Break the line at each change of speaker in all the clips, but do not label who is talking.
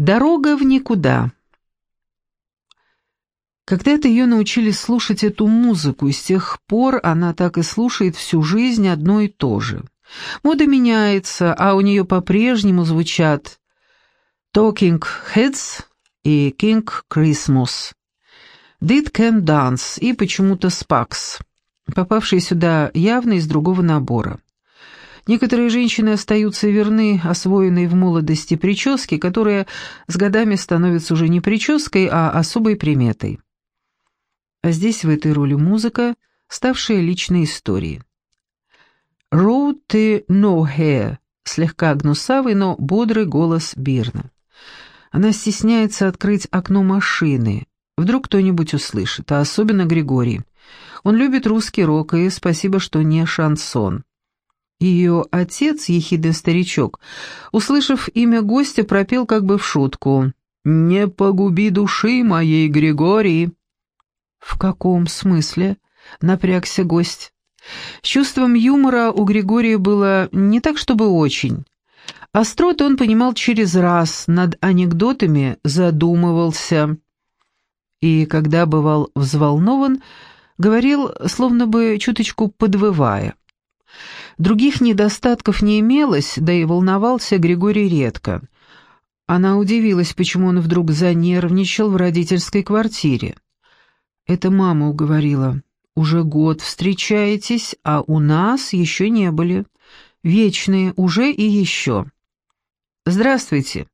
Дорога в никуда. Когда-то ее научили слушать эту музыку, и с тех пор она так и слушает всю жизнь одно и то же. Мода меняется, а у нее по-прежнему звучат Talking Heads и King Christmas, Did Can Dance и почему-то Spax, попавшие сюда явно из другого набора. Некоторые женщины остаются верны освоенной в молодости прическе, которая с годами становится уже не прической, а особой приметой. А здесь в этой роли музыка, ставшая личной историей. «Road to Nowhere» — слегка гнусавый, но бодрый голос Бирна. Она стесняется открыть окно машины. Вдруг кто-нибудь услышит, а особенно Григорий. Он любит русский рок, и спасибо, что не шансон. Ее отец, ехидный старичок, услышав имя гостя, пропел как бы в шутку. «Не погуби души моей, Григорий!» «В каком смысле?» — напрягся гость. С чувством юмора у Григория было не так, чтобы очень. Остроты он понимал через раз, над анекдотами задумывался. И когда бывал взволнован, говорил, словно бы чуточку подвывая. Других недостатков не имелось, да и волновался Григорий редко. Она удивилась, почему он вдруг занервничал в родительской квартире. Это мама уговорила. Уже год встречаетесь, а у нас еще не были. Вечные уже и еще. Здравствуйте.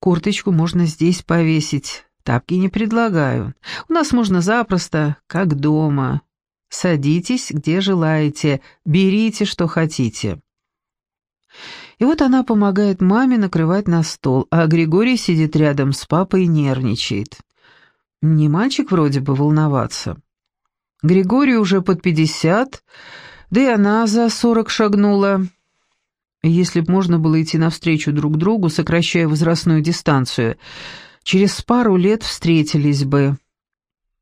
Курточку можно здесь повесить. Тапки не предлагаю. У нас можно запросто, как дома. Садитесь, где желаете, берите, что хотите. И вот она помогает маме накрывать на стол, а Григорий сидит рядом с папой и нервничает. Не мальчик вроде бы волноваться. Григорию уже под пятьдесят, да и она за сорок шагнула. Если б можно было идти навстречу друг другу, сокращая возрастную дистанцию, через пару лет встретились бы.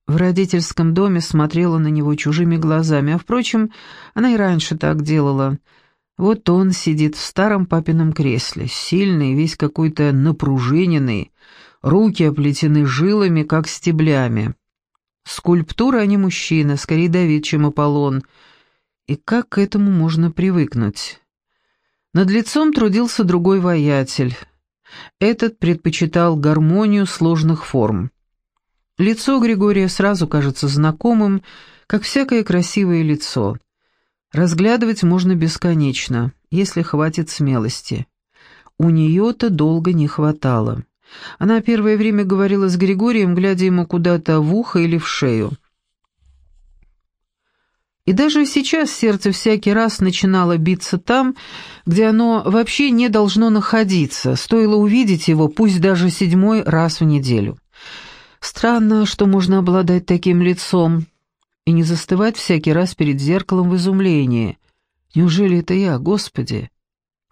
В родительском доме смотрела на него чужими глазами, а, впрочем, она и раньше так делала. Вот он сидит в старом папином кресле, сильный, весь какой-то напружиненный, руки оплетены жилами, как стеблями. Скульптура, а не мужчина, скорее Давид, чем Аполлон. И как к этому можно привыкнуть? Над лицом трудился другой воятель. Этот предпочитал гармонию сложных форм. Лицо Григория сразу кажется знакомым, как всякое красивое лицо. Разглядывать можно бесконечно, если хватит смелости. У нее-то долго не хватало. Она первое время говорила с Григорием, глядя ему куда-то в ухо или в шею. И даже сейчас сердце всякий раз начинало биться там, где оно вообще не должно находиться, стоило увидеть его, пусть даже седьмой раз в неделю. Странно, что можно обладать таким лицом и не застывать всякий раз перед зеркалом в изумлении. Неужели это я, Господи?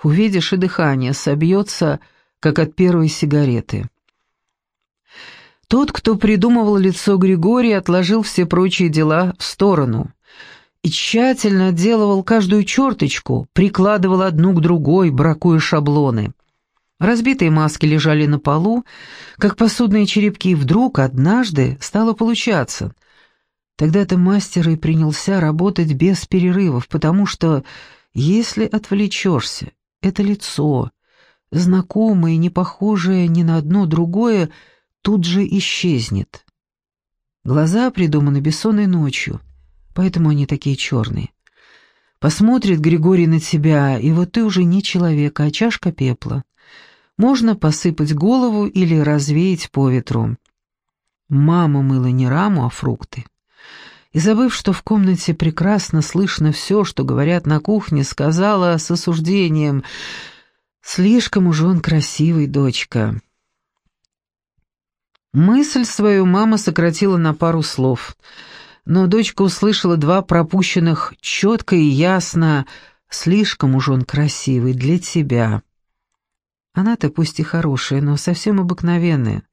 Увидишь, и дыхание собьется, — как от первой сигареты. Тот, кто придумывал лицо Григория, отложил все прочие дела в сторону и тщательно отделывал каждую черточку, прикладывал одну к другой, бракуя шаблоны. Разбитые маски лежали на полу, как посудные черепки, и вдруг однажды стало получаться. Тогда-то мастер и принялся работать без перерывов, потому что, если отвлечешься, это лицо, знакомое, не похожее ни на одно другое, тут же исчезнет. Глаза придуманы бессонной ночью, поэтому они такие черные. Посмотрит Григорий на тебя, и вот ты уже не человек, а чашка пепла. Можно посыпать голову или развеять по ветру. Мама мыла не раму, а фрукты. И забыв, что в комнате прекрасно слышно все, что говорят на кухне, сказала с осуждением — Слишком уж он красивый, дочка. Мысль свою мама сократила на пару слов, но дочка услышала два пропущенных четко и ясно «слишком уж он красивый для тебя». Она-то пусть и хорошая, но совсем обыкновенная.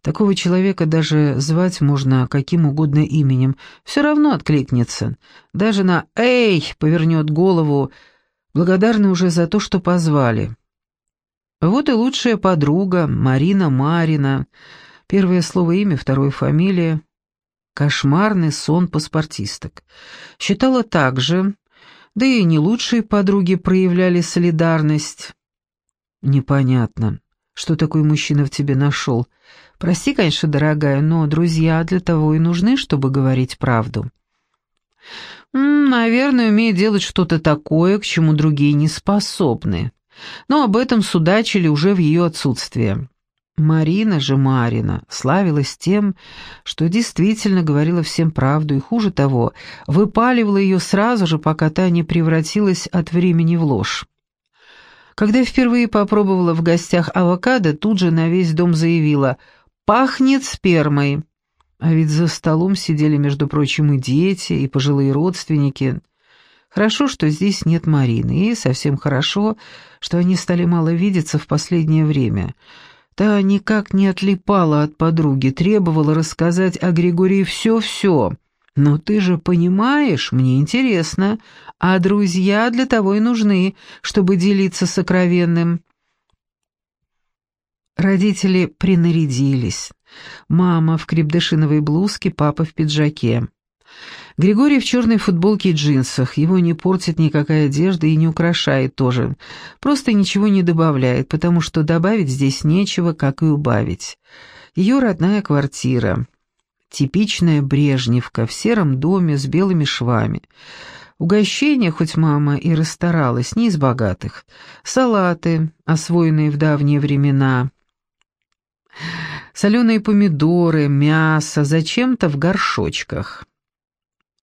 Такого человека даже звать можно каким угодно именем, все равно откликнется. Даже на «Эй!» повернет голову, благодарны уже за то, что позвали. Вот и лучшая подруга, Марина Марина. Первое слово имя, второе фамилия. Кошмарный сон паспортисток. Считала так же, да и не лучшие подруги проявляли солидарность. Непонятно, что такой мужчина в тебе нашел. Прости, конечно, дорогая, но друзья для того и нужны, чтобы говорить правду. Наверное, умеет делать что-то такое, к чему другие не способны. Но об этом судачили уже в ее отсутствие. Марина же Марина славилась тем, что действительно говорила всем правду и, хуже того, выпаливала ее сразу же, пока та не превратилась от времени в ложь. Когда я впервые попробовала в гостях авокадо, тут же на весь дом заявила «пахнет спермой». А ведь за столом сидели, между прочим, и дети, и пожилые родственники. Хорошо, что здесь нет Марины, и совсем хорошо, что они стали мало видеться в последнее время. Та никак не отлипала от подруги, требовала рассказать о Григории все-все. «Но ты же понимаешь, мне интересно, а друзья для того и нужны, чтобы делиться сокровенным». Родители принарядились. Мама в крепдышиновой блузке, папа в пиджаке. Григорий в черной футболке и джинсах. Его не портит никакая одежда и не украшает тоже. Просто ничего не добавляет, потому что добавить здесь нечего, как и убавить. Ее родная квартира. Типичная Брежневка в сером доме с белыми швами. Угощения, хоть мама и расстаралась, не из богатых. Салаты, освоенные в давние времена соленые помидоры, мясо, зачем-то в горшочках.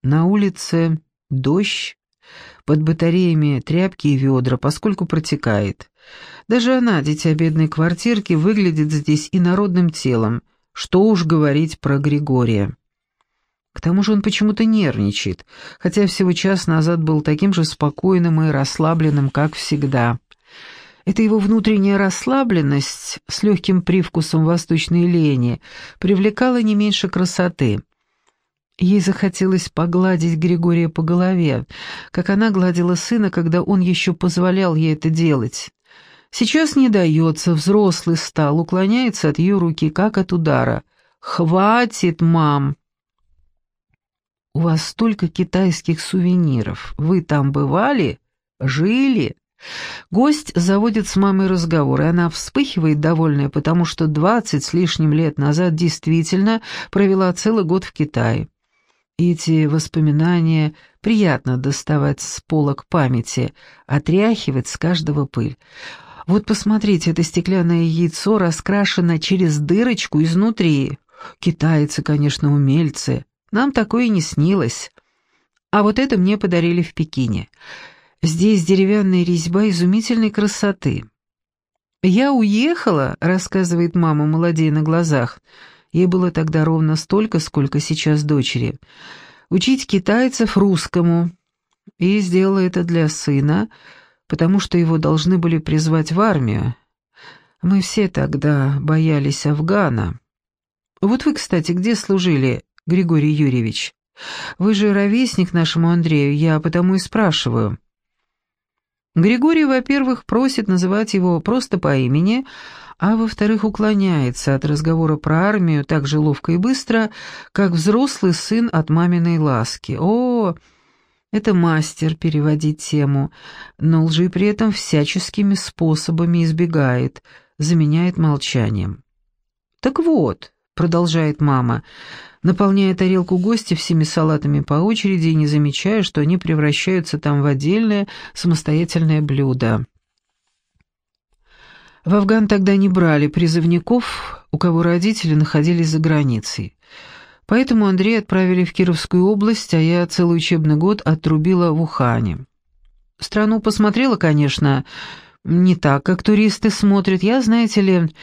На улице дождь, под батареями тряпки и ведра, поскольку протекает. Даже она, дитя бедной квартирки, выглядит здесь инородным телом, что уж говорить про Григория. К тому же он почему-то нервничает, хотя всего час назад был таким же спокойным и расслабленным, как всегда. Эта его внутренняя расслабленность с легким привкусом восточной лени привлекала не меньше красоты. Ей захотелось погладить Григория по голове, как она гладила сына, когда он еще позволял ей это делать. Сейчас не дается, взрослый стал, уклоняется от ее руки, как от удара. «Хватит, мам!» «У вас столько китайских сувениров. Вы там бывали? Жили?» Гость заводит с мамой разговор, и она вспыхивает довольная, потому что двадцать с лишним лет назад действительно провела целый год в Китае. эти воспоминания приятно доставать с полок памяти, отряхивать с каждого пыль. Вот посмотрите, это стеклянное яйцо раскрашено через дырочку изнутри. Китайцы, конечно, умельцы. Нам такое не снилось. А вот это мне подарили в Пекине. Здесь деревянная резьба изумительной красоты. «Я уехала», — рассказывает мама, молодея на глазах. Ей было тогда ровно столько, сколько сейчас дочери. «Учить китайцев русскому». И сделала это для сына, потому что его должны были призвать в армию. Мы все тогда боялись Афгана. Вот вы, кстати, где служили, Григорий Юрьевич? Вы же ровесник нашему Андрею, я потому и спрашиваю. Григорий, во-первых, просит называть его просто по имени, а во-вторых, уклоняется от разговора про армию так же ловко и быстро, как взрослый сын от маминой ласки. О, это мастер переводить тему, но лжи при этом всяческими способами избегает, заменяет молчанием. «Так вот», — продолжает мама, — наполняя тарелку гостя всеми салатами по очереди и не замечая, что они превращаются там в отдельное самостоятельное блюдо. В Афган тогда не брали призывников, у кого родители находились за границей. Поэтому Андрея отправили в Кировскую область, а я целый учебный год отрубила в Ухане. Страну посмотрела, конечно, не так, как туристы смотрят. Я, знаете ли,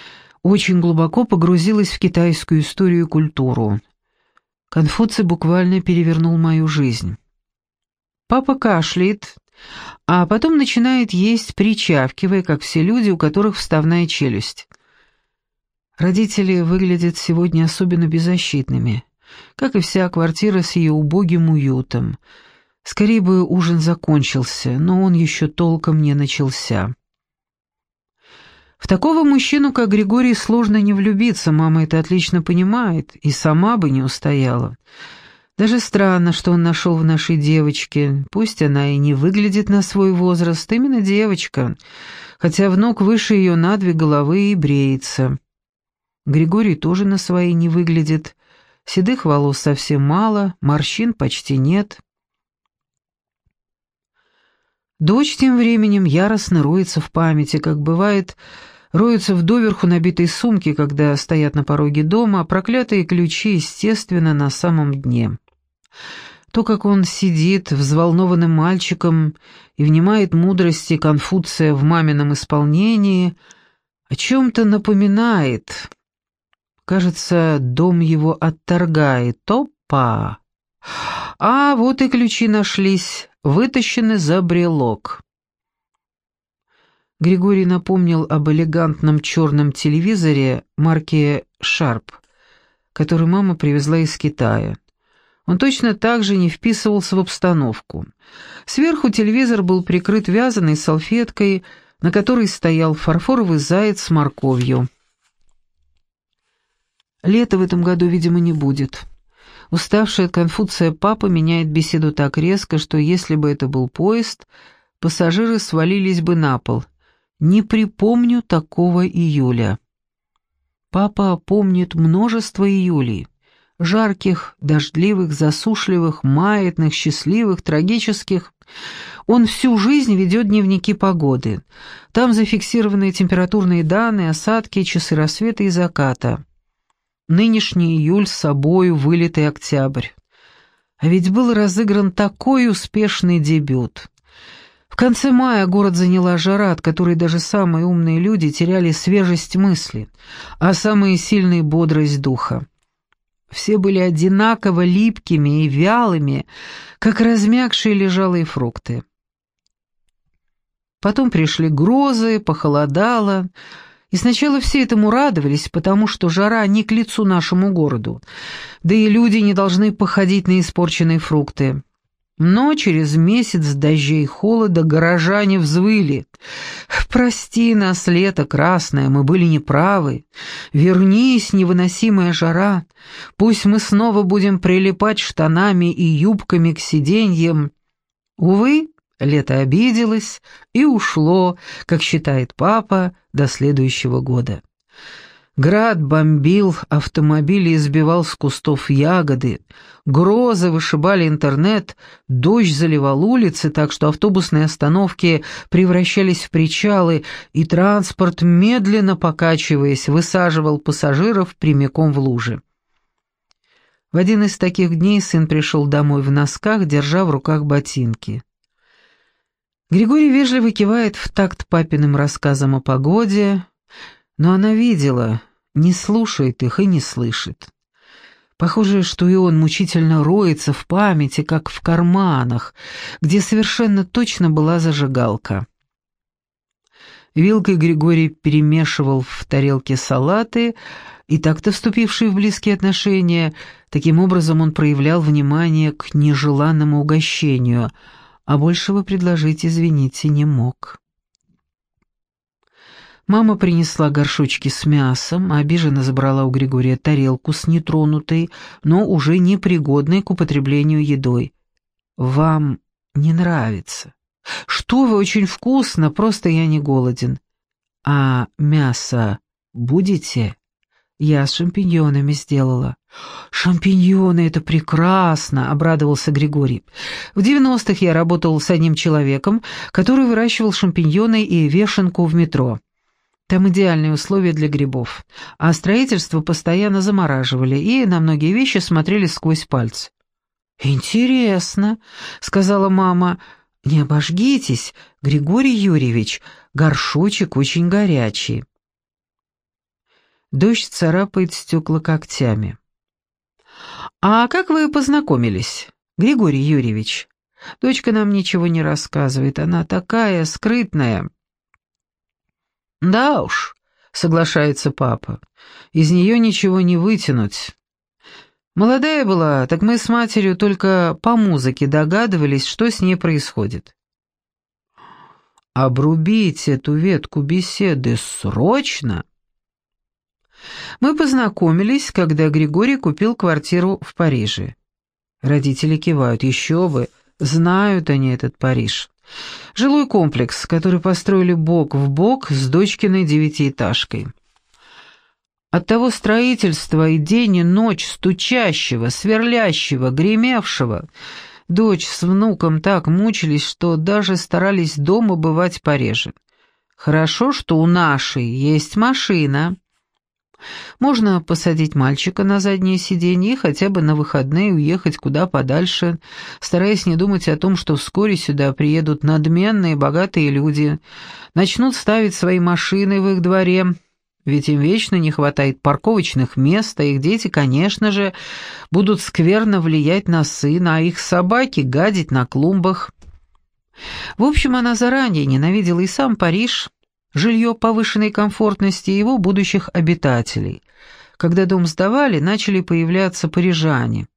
очень глубоко погрузилась в китайскую историю и культуру. Конфуций буквально перевернул мою жизнь. Папа кашляет, а потом начинает есть, причавкивая, как все люди, у которых вставная челюсть. Родители выглядят сегодня особенно беззащитными, как и вся квартира с ее убогим уютом. Скорее бы ужин закончился, но он еще толком не начался. В такого мужчину, как Григорий, сложно не влюбиться, мама это отлично понимает, и сама бы не устояла. Даже странно, что он нашел в нашей девочке. Пусть она и не выглядит на свой возраст, именно девочка, хотя внук выше ее на две головы и бреется. Григорий тоже на свои не выглядит. Седых волос совсем мало, морщин почти нет. Дочь тем временем яростно роется в памяти, как бывает, роются в доверху набитой сумки, когда стоят на пороге дома, а проклятые ключи, естественно, на самом дне. То, как он сидит взволнованным мальчиком и внимает мудрости Конфуция в мамином исполнении, о чем-то напоминает. Кажется, дом его отторгает. Опа! А вот и ключи нашлись, вытащены за брелок. Григорий напомнил об элегантном черном телевизоре марки «Шарп», который мама привезла из Китая. Он точно так же не вписывался в обстановку. Сверху телевизор был прикрыт вязаной салфеткой, на которой стоял фарфоровый заяц с морковью. Лета в этом году, видимо, не будет. Уставший от Конфуция папа меняет беседу так резко, что если бы это был поезд, пассажиры свалились бы на пол. Не припомню такого июля. Папа помнит множество июлей. Жарких, дождливых, засушливых, маятных, счастливых, трагических. Он всю жизнь ведет дневники погоды. Там зафиксированы температурные данные, осадки, часы рассвета и заката. Нынешний июль с собою вылитый октябрь. А ведь был разыгран такой успешный дебют. В конце мая город заняла жара, от которой даже самые умные люди теряли свежесть мысли, а самые сильные — бодрость духа. Все были одинаково липкими и вялыми, как размягшие лежалые фрукты. Потом пришли грозы, похолодало, и сначала все этому радовались, потому что жара не к лицу нашему городу, да и люди не должны походить на испорченные фрукты. Но через месяц дождей и холода горожане взвыли. «Прости нас, лето красное, мы были неправы. Вернись, невыносимая жара. Пусть мы снова будем прилипать штанами и юбками к сиденьям». Увы, лето обиделось и ушло, как считает папа, до следующего года. Град бомбил, автомобили избивал с кустов ягоды, грозы вышибали интернет, дождь заливал улицы, так что автобусные остановки превращались в причалы, и транспорт, медленно покачиваясь, высаживал пассажиров прямиком в лужи. В один из таких дней сын пришел домой в носках, держа в руках ботинки. Григорий вежливо кивает в такт папиным рассказам о погоде, но она видела, не слушает их и не слышит. Похоже, что и он мучительно роется в памяти, как в карманах, где совершенно точно была зажигалка. Вилкой Григорий перемешивал в тарелке салаты, и так-то вступившие в близкие отношения, таким образом он проявлял внимание к нежеланному угощению, а большего предложить, извините, не мог. Мама принесла горшочки с мясом, а обиженно забрала у Григория тарелку с нетронутой, но уже непригодной к употреблению едой. «Вам не нравится?» «Что вы, очень вкусно, просто я не голоден». «А мясо будете?» «Я с шампиньонами сделала». «Шампиньоны — это прекрасно!» — обрадовался Григорий. «В девяностых я работал с одним человеком, который выращивал шампиньоны и вешенку в метро». Там идеальные условия для грибов, а строительство постоянно замораживали и на многие вещи смотрели сквозь пальцы. «Интересно», — сказала мама, — «не обожгитесь, Григорий Юрьевич, горшочек очень горячий». Дождь царапает стекла когтями. «А как вы познакомились, Григорий Юрьевич?» «Дочка нам ничего не рассказывает, она такая скрытная». «Да уж», — соглашается папа, — «из нее ничего не вытянуть». Молодая была, так мы с матерью только по музыке догадывались, что с ней происходит. обрубить эту ветку беседы срочно. Мы познакомились, когда Григорий купил квартиру в Париже. Родители кивают, еще бы, знают они этот Париж. Жилой комплекс, который построили бок в бок с дочкиной девятиэтажкой. От того строительства и день и ночь стучащего, сверлящего, гремевшего, дочь с внуком так мучились, что даже старались дома бывать пореже. Хорошо, что у нашей есть машина. Можно посадить мальчика на заднее сиденье и хотя бы на выходные уехать куда подальше, стараясь не думать о том, что вскоре сюда приедут надменные богатые люди, начнут ставить свои машины в их дворе, ведь им вечно не хватает парковочных мест, а их дети, конечно же, будут скверно влиять на сына, а их собаки гадить на клумбах. В общем, она заранее ненавидела и сам Париж, жилье повышенной комфортности его будущих обитателей. Когда дом сдавали, начали появляться парижане.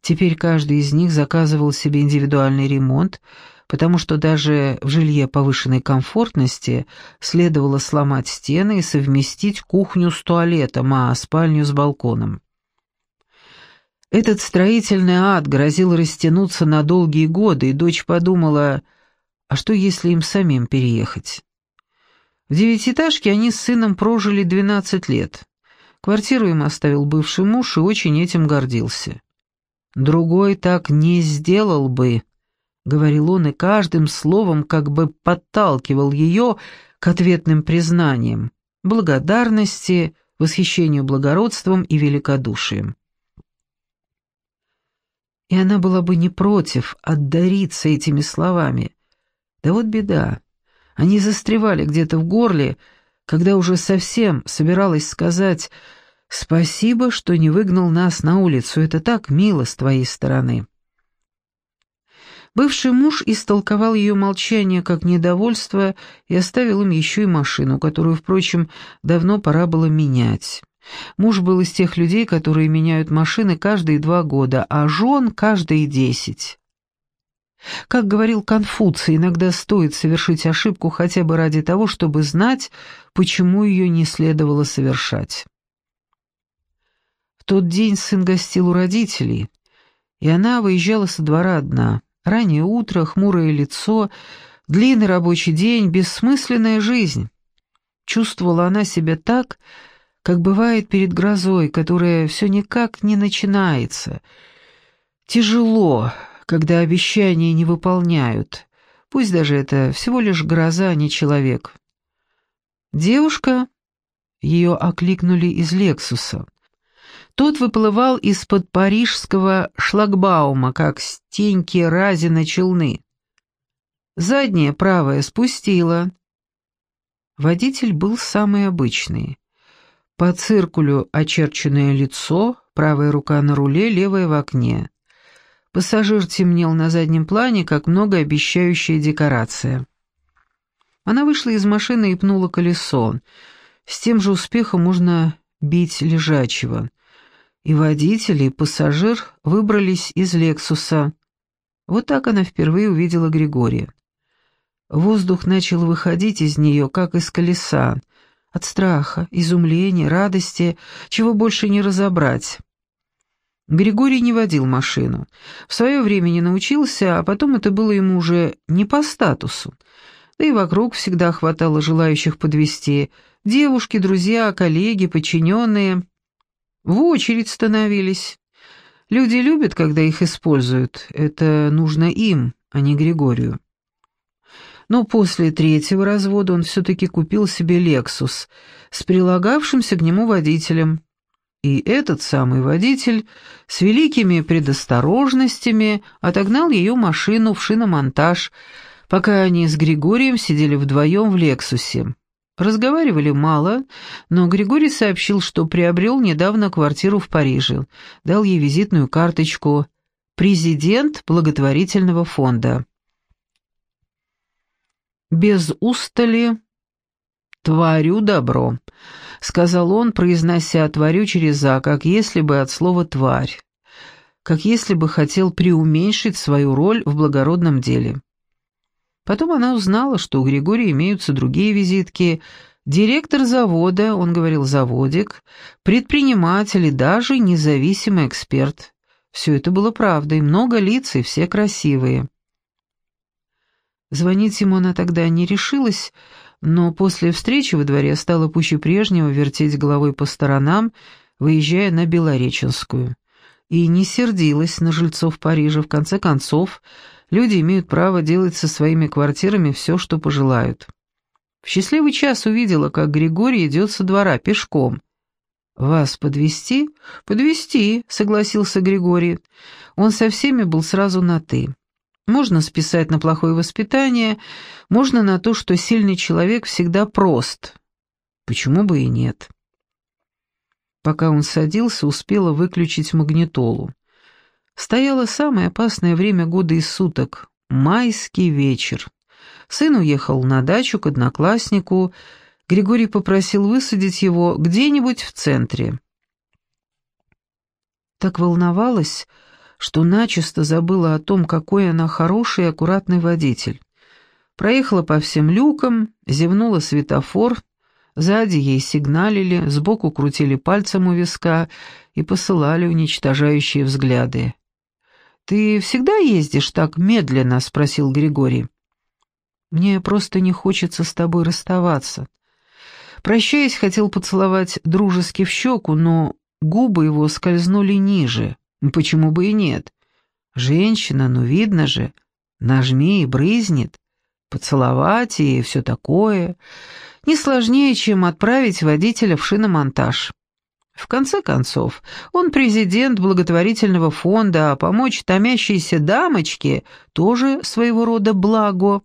Теперь каждый из них заказывал себе индивидуальный ремонт, потому что даже в жилье повышенной комфортности следовало сломать стены и совместить кухню с туалетом, а спальню с балконом. Этот строительный ад грозил растянуться на долгие годы, и дочь подумала, а что если им самим переехать? В девятиэтажке они с сыном прожили 12 лет. Квартиру им оставил бывший муж и очень этим гордился. «Другой так не сделал бы», — говорил он, и каждым словом как бы подталкивал ее к ответным признаниям, благодарности, восхищению благородством и великодушием. И она была бы не против отдариться этими словами. Да вот беда. Они застревали где-то в горле, когда уже совсем собиралась сказать «Спасибо, что не выгнал нас на улицу, это так мило с твоей стороны». Бывший муж истолковал ее молчание как недовольство и оставил им еще и машину, которую, впрочем, давно пора было менять. Муж был из тех людей, которые меняют машины каждые два года, а жен каждые десять. Как говорил Конфуций, иногда стоит совершить ошибку хотя бы ради того, чтобы знать, почему ее не следовало совершать. В тот день сын гостил у родителей, и она выезжала со двора одна. Раннее утро, хмурое лицо, длинный рабочий день, бессмысленная жизнь. Чувствовала она себя так, как бывает перед грозой, которая все никак не начинается. Тяжело, когда обещания не выполняют, пусть даже это всего лишь гроза, а не человек. Девушка, ее окликнули из «Лексуса». Тот выплывал из-под парижского шлагбаума, как стеньки разина челны. Задняя правая спустила. Водитель был самый обычный. По циркулю очерченное лицо, правая рука на руле, левая в окне. Пассажир темнел на заднем плане, как многообещающая декорация. Она вышла из машины и пнула колесо. С тем же успехом можно бить лежачего. И водитель, и пассажир выбрались из «Лексуса». Вот так она впервые увидела Григория. Воздух начал выходить из нее, как из колеса, от страха, изумления, радости, чего больше не разобрать. Григорий не водил машину. В свое время не научился, а потом это было ему уже не по статусу. Да и вокруг всегда хватало желающих подвести. Девушки, друзья, коллеги, подчиненные. В очередь становились. Люди любят, когда их используют. Это нужно им, а не Григорию. Но после третьего развода он все-таки купил себе «Лексус» с прилагавшимся к нему водителем. И этот самый водитель с великими предосторожностями отогнал ее машину в шиномонтаж, пока они с Григорием сидели вдвоем в «Лексусе». Разговаривали мало, но Григорий сообщил, что приобрел недавно квартиру в Париже, дал ей визитную карточку «Президент благотворительного фонда». Без устали «Творю добро», — сказал он, произнося «творю» через «а», как если бы от слова «тварь», как если бы хотел преуменьшить свою роль в благородном деле. Потом она узнала, что у Григория имеются другие визитки. Директор завода, он говорил заводик, предприниматель и даже независимый эксперт. Все это было правдой, много лиц и все красивые. Звонить ему она тогда не решилась, но после встречи во дворе стала пуще прежнего вертеть головой по сторонам, выезжая на Белореченскую. И не сердилась на жильцов Парижа, в конце концов, люди имеют право делать со своими квартирами все, что пожелают. В счастливый час увидела, как Григорий идет со двора пешком. «Вас подвести? «Подвести», — согласился Григорий. Он со всеми был сразу на «ты». Можно списать на плохое воспитание, можно на то, что сильный человек всегда прост. Почему бы и нет? Пока он садился, успела выключить магнитолу. Стояло самое опасное время года и суток — майский вечер. Сын уехал на дачу к однокласснику, Григорий попросил высадить его где-нибудь в центре. Так волновалась, что начисто забыла о том, какой она хороший и аккуратный водитель. Проехала по всем люкам, зевнула светофор, сзади ей сигналили, сбоку крутили пальцем у виска и посылали уничтожающие взгляды. «Ты всегда ездишь так медленно?» — спросил Григорий. «Мне просто не хочется с тобой расставаться». Прощаясь, хотел поцеловать дружески в щеку, но губы его скользнули ниже. Почему бы и нет? Женщина, ну видно же, нажми и брызнет. Поцеловать и все такое. Не сложнее, чем отправить водителя в шиномонтаж. В конце концов, он президент благотворительного фонда, а помочь томящейся дамочке тоже своего рода благо.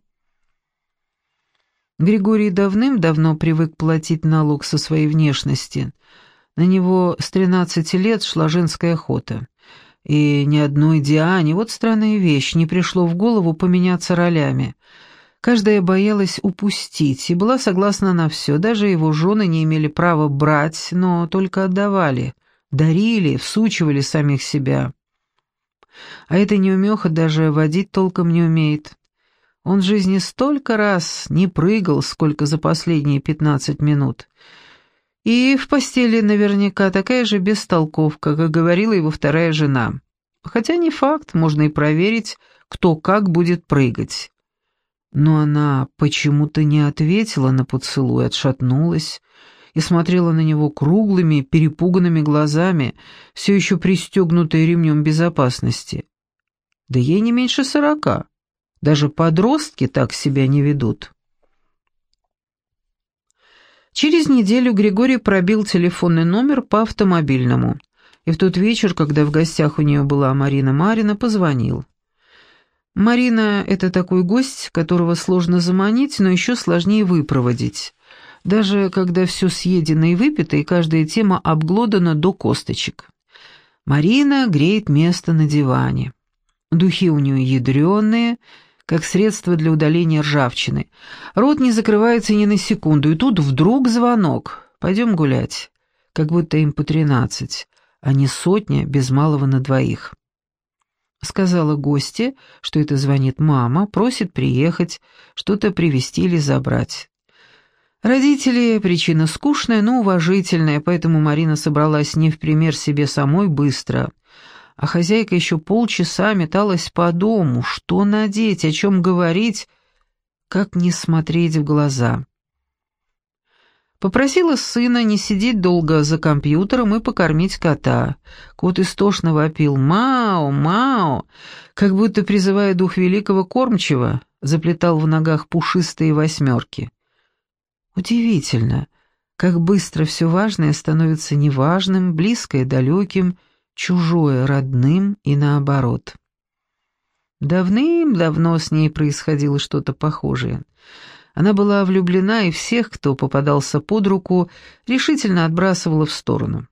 Григорий давным-давно привык платить налог со своей внешности. На него с 13 лет шла женская охота. И ни одной Диане, вот странная вещь, не пришло в голову поменяться ролями. Каждая боялась упустить и была согласна на все, даже его жены не имели права брать, но только отдавали, дарили, всучивали самих себя. А эта неумеха даже водить толком не умеет. Он в жизни столько раз не прыгал, сколько за последние пятнадцать минут. И в постели наверняка такая же бестолковка, как говорила его вторая жена. Хотя не факт, можно и проверить, кто как будет прыгать. Но она почему-то не ответила на поцелуй, отшатнулась и смотрела на него круглыми, перепуганными глазами, все еще пристегнутой ремнем безопасности. Да ей не меньше сорока. Даже подростки так себя не ведут. Через неделю Григорий пробил телефонный номер по автомобильному. И в тот вечер, когда в гостях у нее была Марина Марина, позвонил. Марина — это такой гость, которого сложно заманить, но еще сложнее выпроводить. Даже когда все съедено и выпито, и каждая тема обглодана до косточек. Марина греет место на диване. Духи у нее ядреные — как средство для удаления ржавчины. Рот не закрывается ни на секунду, и тут вдруг звонок. «Пойдем гулять». Как будто им по тринадцать, а не сотня без малого на двоих. Сказала гости, что это звонит мама, просит приехать, что-то привезти или забрать. Родители — причина скучная, но уважительная, поэтому Марина собралась не в пример себе самой быстро — а хозяйка еще полчаса металась по дому, что надеть, о чем говорить, как не смотреть в глаза. Попросила сына не сидеть долго за компьютером и покормить кота. Кот истошно вопил «Мао! Мао!», как будто призывая дух великого кормчего, заплетал в ногах пушистые восьмерки. Удивительно, как быстро все важное становится неважным, близкое далеким, чужое родным и наоборот. Давным-давно с ней происходило что-то похожее. Она была влюблена, и всех, кто попадался под руку, решительно отбрасывала в сторону.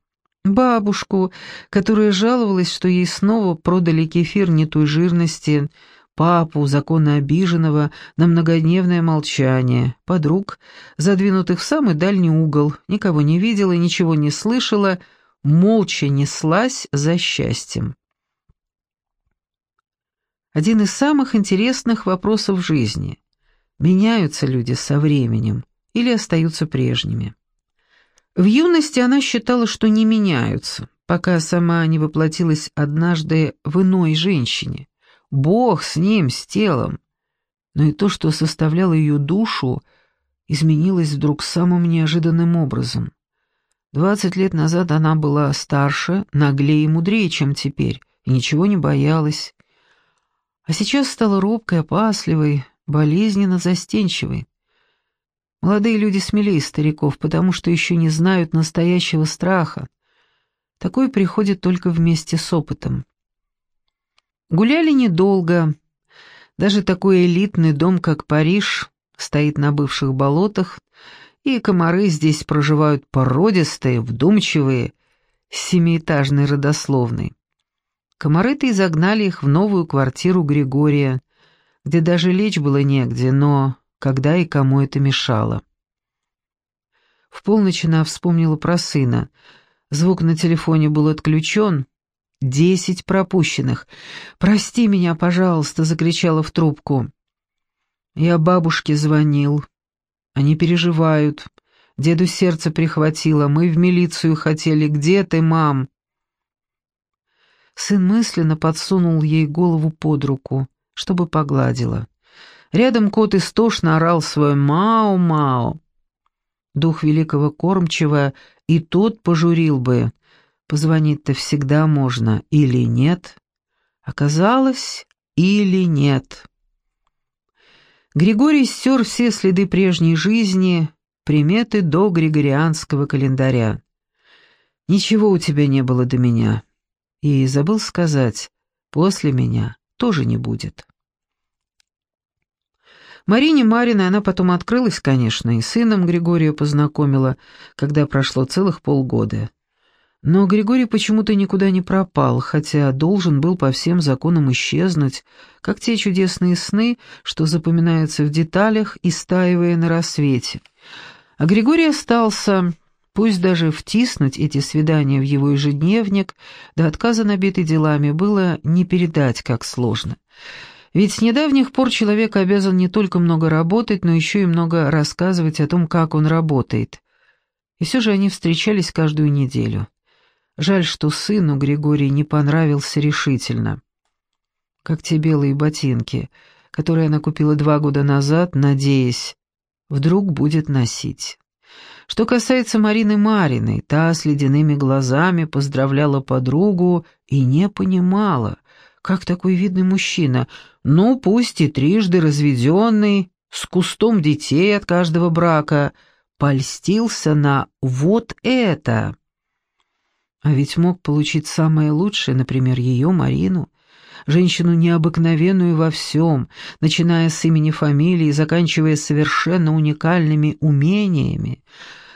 Бабушку, которая жаловалась, что ей снова продали кефир не той жирности, папу, законно обиженного, на многодневное молчание, подруг, задвинутых в самый дальний угол, никого не видела, ничего не слышала — молча неслась за счастьем. Один из самых интересных вопросов жизни. Меняются люди со временем или остаются прежними. В юности она считала, что не меняются, пока сама не воплотилась однажды в иной женщине. Бог с ним, с телом. Но и то, что составляло ее душу, изменилось вдруг самым неожиданным образом. Двадцать лет назад она была старше, наглее и мудрее, чем теперь, и ничего не боялась. А сейчас стала робкой, опасливой, болезненно застенчивой. Молодые люди смелее стариков, потому что еще не знают настоящего страха. Такой приходит только вместе с опытом. Гуляли недолго. Даже такой элитный дом, как Париж, стоит на бывших болотах, и комары здесь проживают породистые, вдумчивые, семиэтажной родословной. Комары-то изогнали их в новую квартиру Григория, где даже лечь было негде, но когда и кому это мешало. В полночь она вспомнила про сына. Звук на телефоне был отключен. Десять пропущенных. «Прости меня, пожалуйста», — закричала в трубку. «Я бабушке звонил. Они переживают. Деду сердце прихватило. Мы в милицию хотели. Где ты, мам?» Сын мысленно подсунул ей голову под руку, чтобы погладила. Рядом кот истошно орал свой «Мау-мау». Дух великого кормчего и тот пожурил бы. Позвонить-то всегда можно, или нет? Оказалось, или нет. Григорий стер все следы прежней жизни, приметы до григорианского календаря. Ничего у тебя не было до меня. И забыл сказать, после меня тоже не будет. Марине Мариной она потом открылась, конечно, и сыном Григория познакомила, когда прошло целых полгода. Но Григорий почему-то никуда не пропал, хотя должен был по всем законам исчезнуть, как те чудесные сны, что запоминаются в деталях, истаивая на рассвете. А Григорий остался, пусть даже втиснуть эти свидания в его ежедневник, до отказа набитый делами, было не передать, как сложно. Ведь с недавних пор человек обязан не только много работать, но еще и много рассказывать о том, как он работает. И все же они встречались каждую неделю. Жаль, что сыну Григорий не понравился решительно. Как те белые ботинки, которые она купила два года назад, надеясь, вдруг будет носить. Что касается Марины Мариной, та с ледяными глазами поздравляла подругу и не понимала, как такой видный мужчина, ну, пусть и трижды разведенный, с кустом детей от каждого брака, польстился на вот это. А ведь мог получить самое лучшее, например, ее, Марину, женщину необыкновенную во всем, начиная с имени фамилии и заканчивая совершенно уникальными умениями,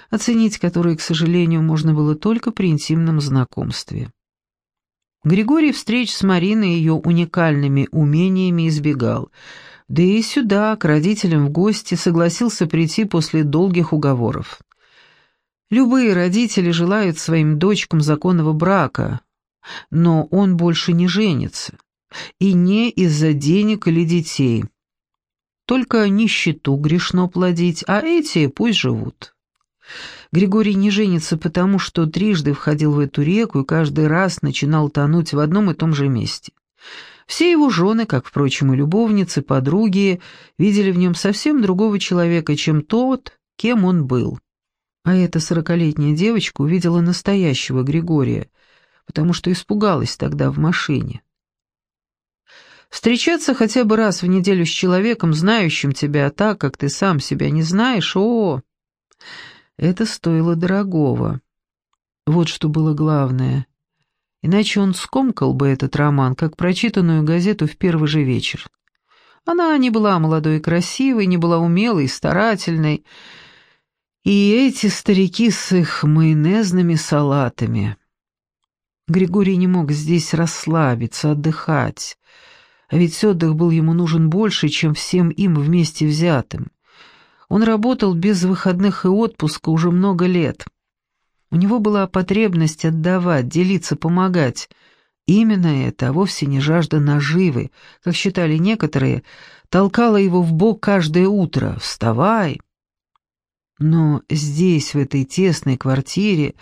оценить которые, к сожалению, можно было только при интимном знакомстве. Григорий встреч с Мариной и ее уникальными умениями избегал, да и сюда, к родителям в гости, согласился прийти после долгих уговоров. Любые родители желают своим дочкам законного брака, но он больше не женится, и не из-за денег или детей. Только нищету грешно плодить, а эти пусть живут. Григорий не женится потому, что трижды входил в эту реку и каждый раз начинал тонуть в одном и том же месте. Все его жены, как, впрочем, и любовницы, подруги, видели в нем совсем другого человека, чем тот, кем он был. А эта сорокалетняя девочка увидела настоящего Григория, потому что испугалась тогда в машине. Встречаться хотя бы раз в неделю с человеком, знающим тебя так, как ты сам себя не знаешь, о, это стоило дорогого. Вот что было главное. Иначе он скомкал бы этот роман, как прочитанную газету в первый же вечер. Она не была молодой и красивой, не была умелой и старательной. И эти старики с их майонезными салатами. Григорий не мог здесь расслабиться, отдыхать. А ведь отдых был ему нужен больше, чем всем им вместе взятым. Он работал без выходных и отпуска уже много лет. У него была потребность отдавать, делиться, помогать, Именно это, а вовсе не жажда наживы, как считали некоторые, толкала его в бок каждое утро «Вставай!». Но здесь, в этой тесной квартире,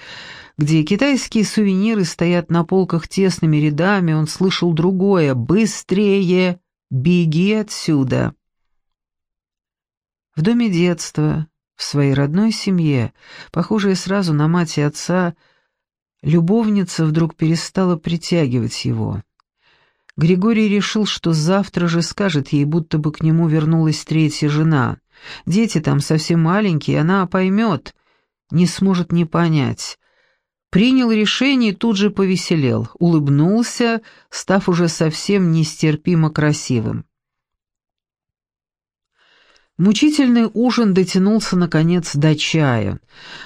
где китайские сувениры стоят на полках тесными рядами, он слышал другое «Быстрее! Беги отсюда!». В доме детства, в своей родной семье, похожая сразу на мать и отца, любовница вдруг перестала притягивать его. Григорий решил, что завтра же скажет ей, будто бы к нему вернулась третья жена. Дети там совсем маленькие, она поймет, не сможет не понять. Принял решение и тут же повеселел, улыбнулся, став уже совсем нестерпимо красивым. Мучительный ужин дотянулся, наконец, до чая.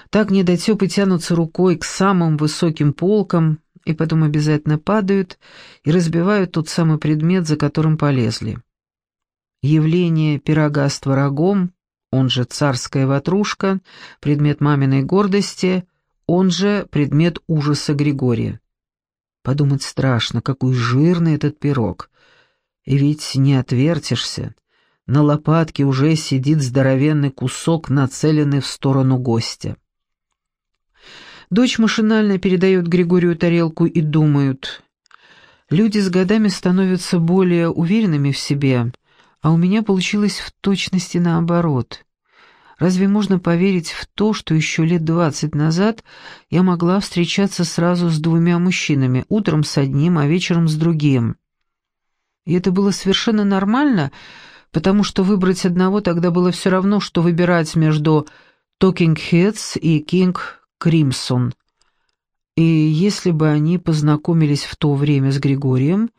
Так недотепы тянутся рукой к самым высоким полкам, и потом обязательно падают и разбивают тот самый предмет, за которым полезли. Явление пирога с творогом, он же царская ватрушка, предмет маминой гордости, он же предмет ужаса Григория. Подумать страшно, какой жирный этот пирог. И ведь не отвертишься. На лопатке уже сидит здоровенный кусок, нацеленный в сторону гостя. Дочь машинально передает Григорию тарелку и думают. Люди с годами становятся более уверенными в себе, а у меня получилось в точности наоборот. Разве можно поверить в то, что еще лет двадцать назад я могла встречаться сразу с двумя мужчинами, утром с одним, а вечером с другим? И это было совершенно нормально, потому что выбрать одного тогда было все равно, что выбирать между Talking Heads и King Crimson. И если бы они познакомились в то время с Григорием,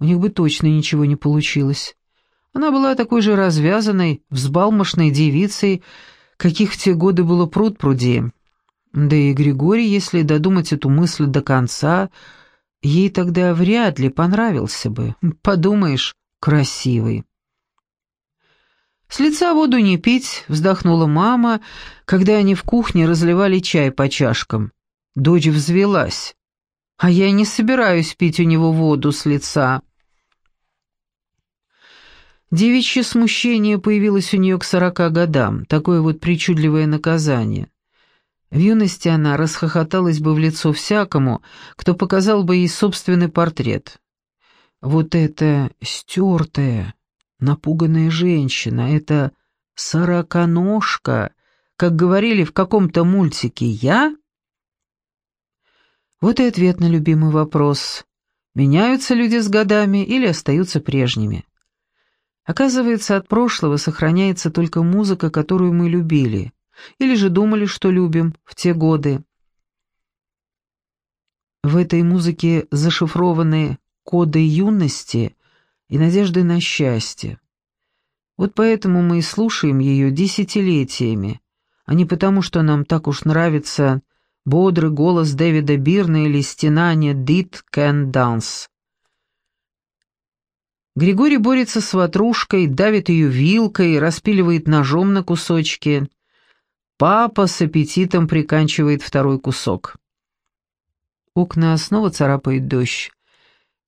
у них бы точно ничего не получилось. Она была такой же развязанной, взбалмошной девицей, каких в те годы было пруд пруди. Да и Григорий, если додумать эту мысль до конца, ей тогда вряд ли понравился бы. Подумаешь, красивый. «С лица воду не пить», — вздохнула мама, когда они в кухне разливали чай по чашкам. Дочь взвелась. «А я не собираюсь пить у него воду с лица». Девичье смущение появилось у нее к сорока годам, такое вот причудливое наказание. В юности она расхохоталась бы в лицо всякому, кто показал бы ей собственный портрет. Вот это стертое, Напуганная женщина — это сороконожка, как говорили в каком-то мультике «Я?» Вот и ответ на любимый вопрос. Меняются люди с годами или остаются прежними? Оказывается, от прошлого сохраняется только музыка, которую мы любили, или же думали, что любим в те годы. В этой музыке зашифрованы коды юности и надежды на счастье. Вот поэтому мы и слушаем ее десятилетиями, а не потому, что нам так уж нравится бодрый голос Дэвида Бирна или стенание «Did can dance». Григорий борется с ватрушкой, давит ее вилкой, распиливает ножом на кусочки. Папа с аппетитом приканчивает второй кусок. Окна снова царапает дождь.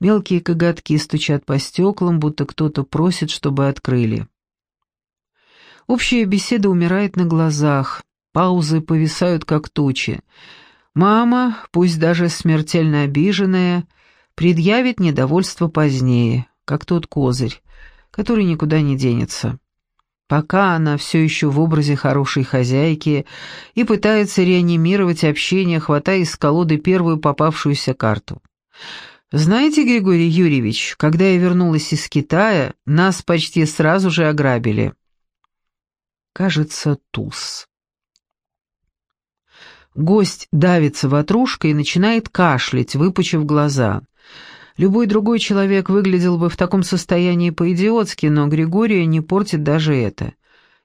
Мелкие коготки стучат по стеклам, будто кто-то просит, чтобы открыли. Общая беседа умирает на глазах, паузы повисают, как тучи. Мама, пусть даже смертельно обиженная, предъявит недовольство позднее, как тот козырь, который никуда не денется. Пока она все еще в образе хорошей хозяйки и пытается реанимировать общение, хватая из колоды первую попавшуюся карту. «Знаете, Григорий Юрьевич, когда я вернулась из Китая, нас почти сразу же ограбили». Кажется, туз. Гость давится ватрушкой и начинает кашлять, выпучив глаза. Любой другой человек выглядел бы в таком состоянии по-идиотски, но Григория не портит даже это.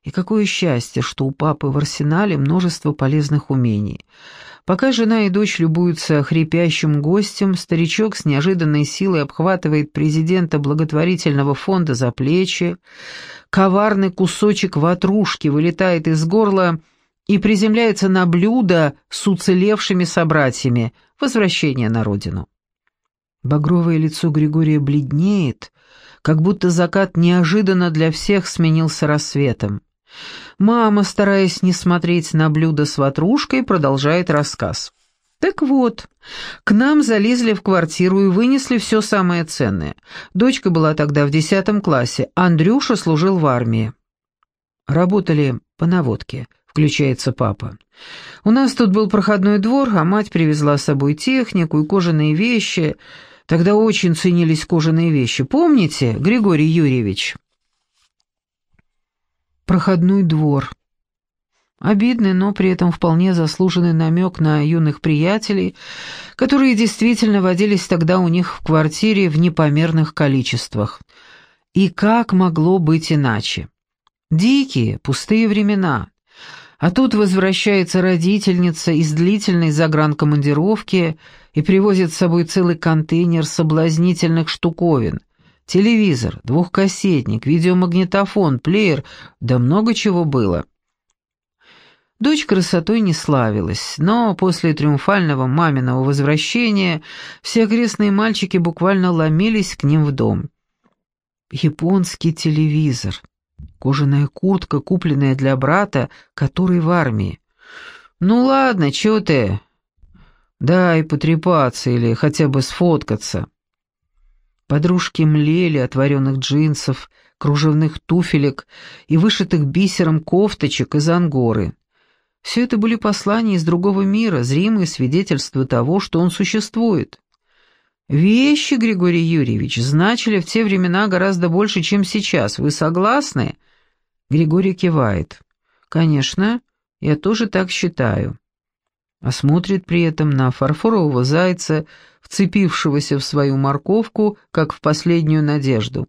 И какое счастье, что у папы в арсенале множество полезных умений. Пока жена и дочь любуются хрипящим гостем, старичок с неожиданной силой обхватывает президента благотворительного фонда за плечи, коварный кусочек ватрушки вылетает из горла и приземляется на блюдо с уцелевшими собратьями, возвращение на родину. Багровое лицо Григория бледнеет, как будто закат неожиданно для всех сменился рассветом. Мама, стараясь не смотреть на блюдо с ватрушкой, продолжает рассказ. Так вот, к нам залезли в квартиру и вынесли все самое ценное. Дочка была тогда в десятом классе, Андрюша служил в армии. Работали по наводке, включается папа. У нас тут был проходной двор, а мать привезла с собой технику и кожаные вещи. Тогда очень ценились кожаные вещи. Помните, Григорий Юрьевич? Проходной двор. Обидный, но при этом вполне заслуженный намек на юных приятелей, которые действительно водились тогда у них в квартире в непомерных количествах. И как могло быть иначе? Дикие, пустые времена. А тут возвращается родительница из длительной загранкомандировки и привозит с собой целый контейнер соблазнительных штуковин. Телевизор, двухкассетник, видеомагнитофон, плеер, да много чего было. Дочь красотой не славилась, но после триумфального маминого возвращения все окрестные мальчики буквально ломились к ним в дом. Японский телевизор, кожаная куртка, купленная для брата, который в армии. «Ну ладно, чё ты? Дай потрепаться или хотя бы сфоткаться». Подружки млели от вареных джинсов, кружевных туфелек и вышитых бисером кофточек из ангоры. Все это были послания из другого мира, зримые свидетельства того, что он существует. Вещи, Григорий Юрьевич, значили в те времена гораздо больше, чем сейчас. Вы согласны? Григорий кивает. Конечно, я тоже так считаю. А смотрит при этом на фарфорового зайца, вцепившегося в свою морковку, как в последнюю надежду.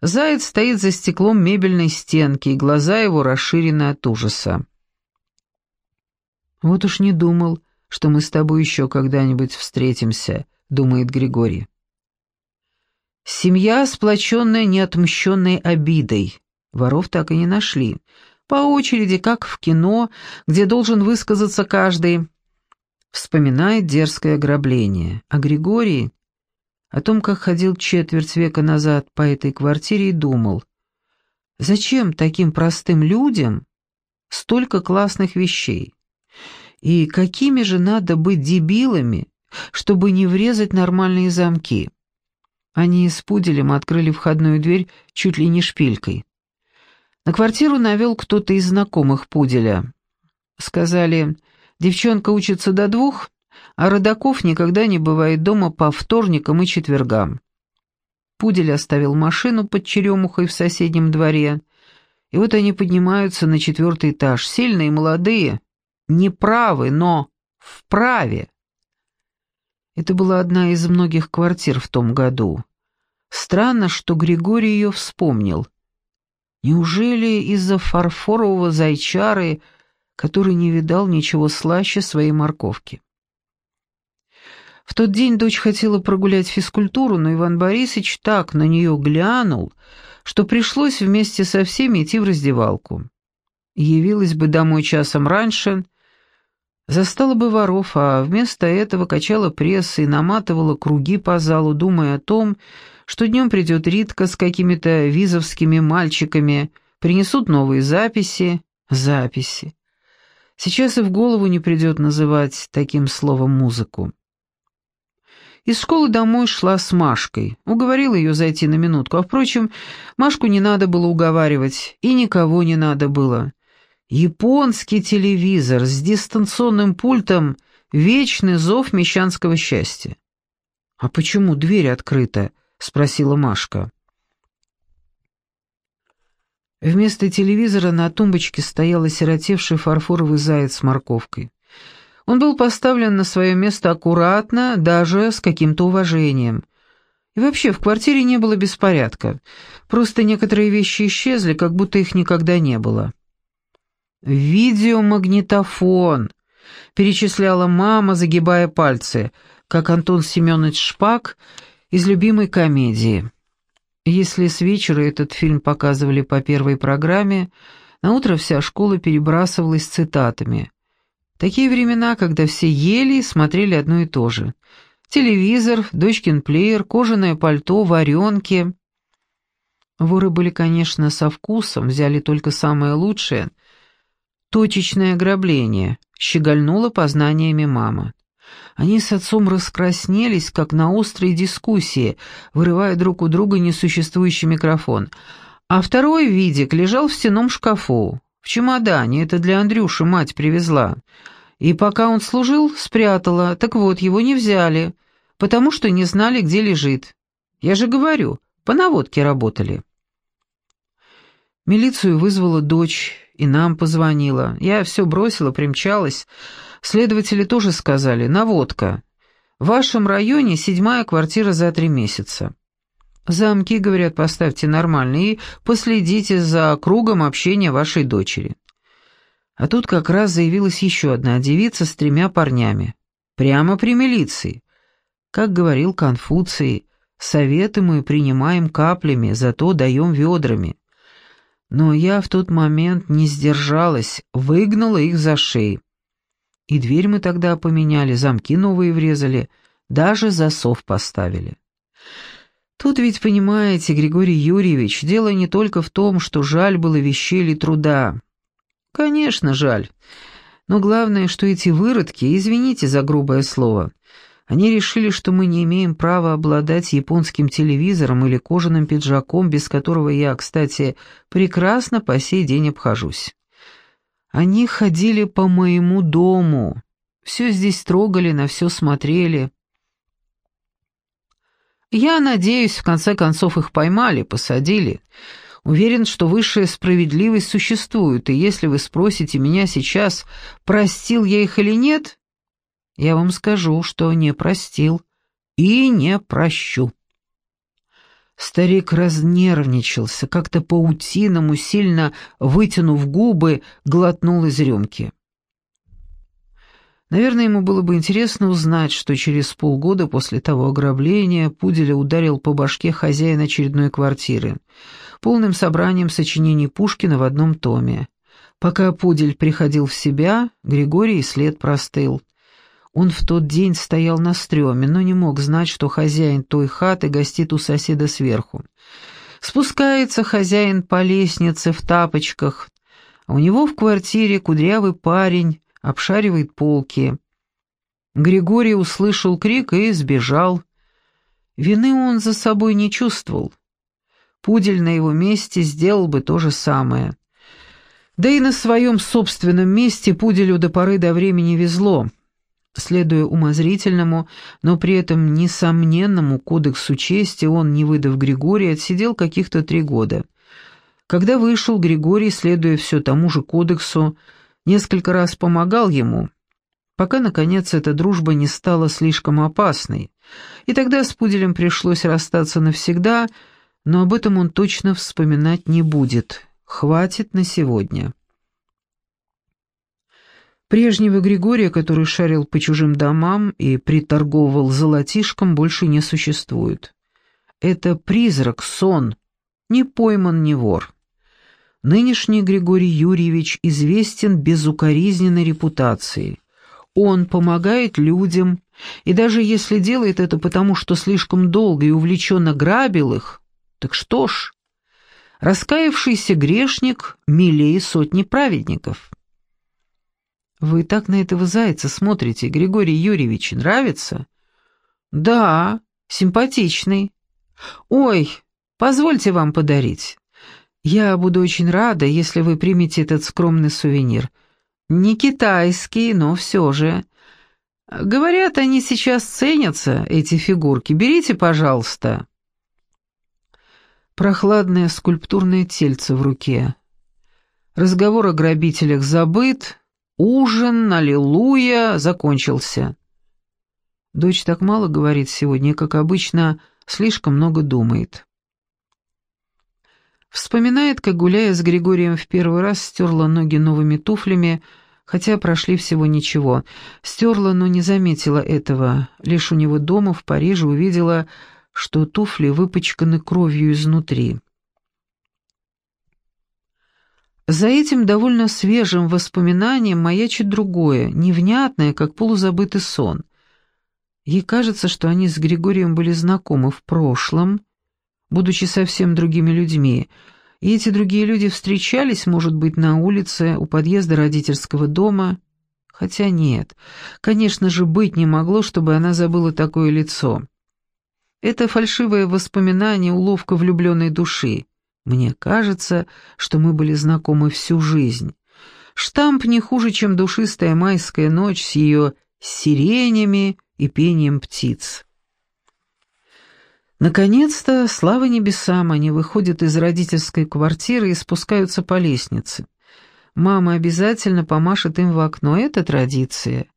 Заяц стоит за стеклом мебельной стенки, и глаза его расширены от ужаса. «Вот уж не думал, что мы с тобой еще когда-нибудь встретимся», — думает Григорий. Семья, сплоченная неотмщенной обидой. Воров так и не нашли. По очереди, как в кино, где должен высказаться каждый. Вспоминает дерзкое ограбление. А Григорий о том, как ходил четверть века назад по этой квартире и думал, зачем таким простым людям столько классных вещей? И какими же надо быть дебилами, чтобы не врезать нормальные замки? Они с пуделем открыли входную дверь чуть ли не шпилькой. На квартиру навел кто-то из знакомых пуделя. Сказали, девчонка учится до двух, а Родаков никогда не бывает дома по вторникам и четвергам. Пудель оставил машину под черемухой в соседнем дворе, и вот они поднимаются на четвертый этаж, сильные молодые, не правы, но вправе. Это была одна из многих квартир в том году. Странно, что Григорий ее вспомнил. Неужели из-за фарфорового зайчары, который не видал ничего слаще своей морковки? В тот день дочь хотела прогулять физкультуру, но Иван Борисович так на нее глянул, что пришлось вместе со всеми идти в раздевалку. Явилась бы домой часом раньше, Застала бы воров, а вместо этого качала пресс и наматывала круги по залу, думая о том, что днем придет Ритка с какими-то визовскими мальчиками, принесут новые записи, записи. Сейчас и в голову не придет называть таким словом музыку. Из школы домой шла с Машкой. Уговорила ее зайти на минутку, а, впрочем, Машку не надо было уговаривать, и никого не надо было. Японский телевизор с дистанционным пультом — вечный зов мещанского счастья. «А почему дверь открыта?» — спросила Машка. Вместо телевизора на тумбочке стоял осиротевший фарфоровый заяц с морковкой. Он был поставлен на свое место аккуратно, даже с каким-то уважением. И вообще в квартире не было беспорядка. Просто некоторые вещи исчезли, как будто их никогда не было. «Видеомагнитофон», — перечисляла мама, загибая пальцы, как Антон Семенович Шпак из любимой комедии. Если с вечера этот фильм показывали по первой программе, на утро вся школа перебрасывалась цитатами. Такие времена, когда все ели и смотрели одно и то же. Телевизор, дочкин плеер, кожаное пальто, варенки. Воры были, конечно, со вкусом, взяли только самое лучшее. Точечное ограбление, щегольнула познаниями мама. Они с отцом раскраснелись, как на острой дискуссии, вырывая друг у друга несуществующий микрофон. А второй видик лежал в стенном шкафу. В чемодане, это для Андрюши мать привезла. И пока он служил, спрятала. Так вот, его не взяли, потому что не знали, где лежит. Я же говорю, по наводке работали. Милицию вызвала дочь, и нам позвонила. Я все бросила, примчалась. Следователи тоже сказали, наводка. В вашем районе седьмая квартира за три месяца. Замки, говорят, поставьте нормально и последите за кругом общения вашей дочери. А тут как раз заявилась еще одна девица с тремя парнями. Прямо при милиции. Как говорил Конфуций, советы мы принимаем каплями, зато даем ведрами. Но я в тот момент не сдержалась, выгнала их за шеи. И дверь мы тогда поменяли, замки новые врезали, даже засов поставили. Тут ведь, понимаете, Григорий Юрьевич, дело не только в том, что жаль было вещей или труда. Конечно, жаль. Но главное, что эти выродки, извините за грубое слово, они решили, что мы не имеем права обладать японским телевизором или кожаным пиджаком, без которого я, кстати, прекрасно по сей день обхожусь. Они ходили по моему дому, все здесь трогали, на все смотрели. Я надеюсь, в конце концов их поймали, посадили. Уверен, что высшая справедливость существует, и если вы спросите меня сейчас, простил я их или нет, я вам скажу, что не простил и не прощу. Старик разнервничался, как-то паутиному, сильно вытянув губы, глотнул из рюмки. Наверное, ему было бы интересно узнать, что через полгода после того ограбления Пуделя ударил по башке хозяин очередной квартиры, полным собранием сочинений Пушкина в одном томе. Пока Пудель приходил в себя, Григорий след простыл. Он в тот день стоял на стреме, но не мог знать, что хозяин той хаты гостит у соседа сверху. Спускается хозяин по лестнице в тапочках, а у него в квартире кудрявый парень, обшаривает полки. Григорий услышал крик и сбежал. Вины он за собой не чувствовал. Пудель на его месте сделал бы то же самое. Да и на своем собственном месте Пуделю до поры до времени везло. Следуя умозрительному, но при этом несомненному кодексу чести, он, не выдав Григория, отсидел каких-то три года. Когда вышел, Григорий, следуя все тому же кодексу, несколько раз помогал ему, пока, наконец, эта дружба не стала слишком опасной, и тогда с Пуделем пришлось расстаться навсегда, но об этом он точно вспоминать не будет. Хватит на сегодня. Прежнего Григория, который шарил по чужим домам и приторговывал золотишком, больше не существует. Это призрак, сон, не пойман, не вор. Нынешний Григорий Юрьевич известен безукоризненной репутацией. Он помогает людям, и даже если делает это потому, что слишком долго и увлеченно грабил их, так что ж, раскаявшийся грешник милее сотни праведников. Вы так на этого зайца смотрите, Григорий Юрьевич, нравится? Да, симпатичный. Ой, позвольте вам подарить. Я буду очень рада, если вы примете этот скромный сувенир. Не китайский, но все же. Говорят, они сейчас ценятся, эти фигурки. Берите, пожалуйста. Прохладное скульптурное тельце в руке. Разговор о грабителях забыт, ужин, аллилуйя, закончился. Дочь так мало говорит сегодня, как обычно, слишком много думает. Вспоминает, как, гуляя с Григорием в первый раз, стерла ноги новыми туфлями, хотя прошли всего ничего. Стерла, но не заметила этого. Лишь у него дома, в Париже, увидела, что туфли выпачканы кровью изнутри. За этим довольно свежим воспоминанием маячит другое, невнятное, как полузабытый сон. Ей кажется, что они с Григорием были знакомы в прошлом, будучи совсем другими людьми, и эти другие люди встречались, может быть, на улице, у подъезда родительского дома. Хотя нет, конечно же, быть не могло, чтобы она забыла такое лицо. Это фальшивое воспоминание, уловка влюбленной души. Мне кажется, что мы были знакомы всю жизнь. Штамп не хуже, чем душистая майская ночь с ее сиренями и пением птиц. Наконец-то, слава небесам, они выходят из родительской квартиры и спускаются по лестнице. Мама обязательно помашет им в окно, это традиция.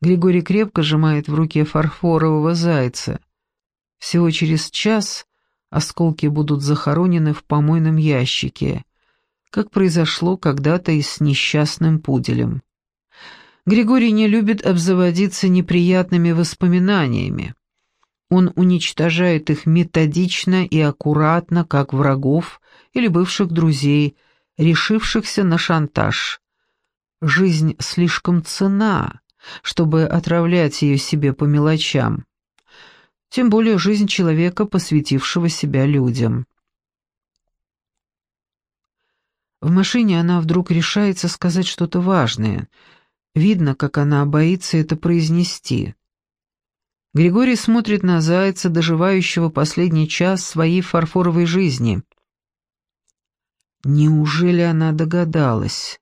Григорий крепко сжимает в руке фарфорового зайца. Всего через час осколки будут захоронены в помойном ящике, как произошло когда-то и с несчастным пуделем. Григорий не любит обзаводиться неприятными воспоминаниями. Он уничтожает их методично и аккуратно, как врагов или бывших друзей, решившихся на шантаж. Жизнь слишком цена, чтобы отравлять ее себе по мелочам. Тем более жизнь человека, посвятившего себя людям. В машине она вдруг решается сказать что-то важное. Видно, как она боится это произнести. Григорий смотрит на зайца, доживающего последний час своей фарфоровой жизни. Неужели она догадалась?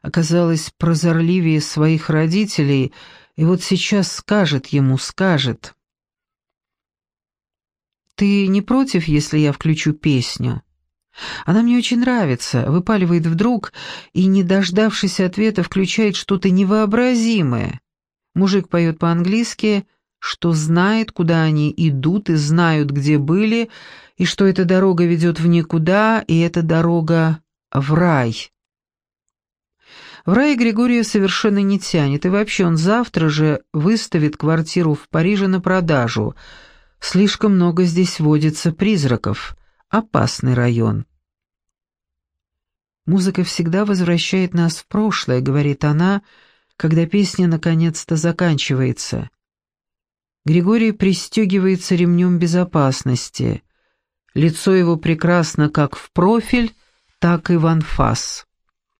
Оказалась прозорливее своих родителей, и вот сейчас скажет ему, скажет. «Ты не против, если я включу песню?» Она мне очень нравится, выпаливает вдруг и, не дождавшись ответа, включает что-то невообразимое. Мужик поет по-английски что знает, куда они идут и знают, где были, и что эта дорога ведет в никуда, и эта дорога в рай. В рай Григория совершенно не тянет, и вообще он завтра же выставит квартиру в Париже на продажу. Слишком много здесь водится призраков. Опасный район. «Музыка всегда возвращает нас в прошлое», — говорит она, когда песня наконец-то заканчивается. Григорий пристегивается ремнем безопасности. Лицо его прекрасно как в профиль, так и в анфас.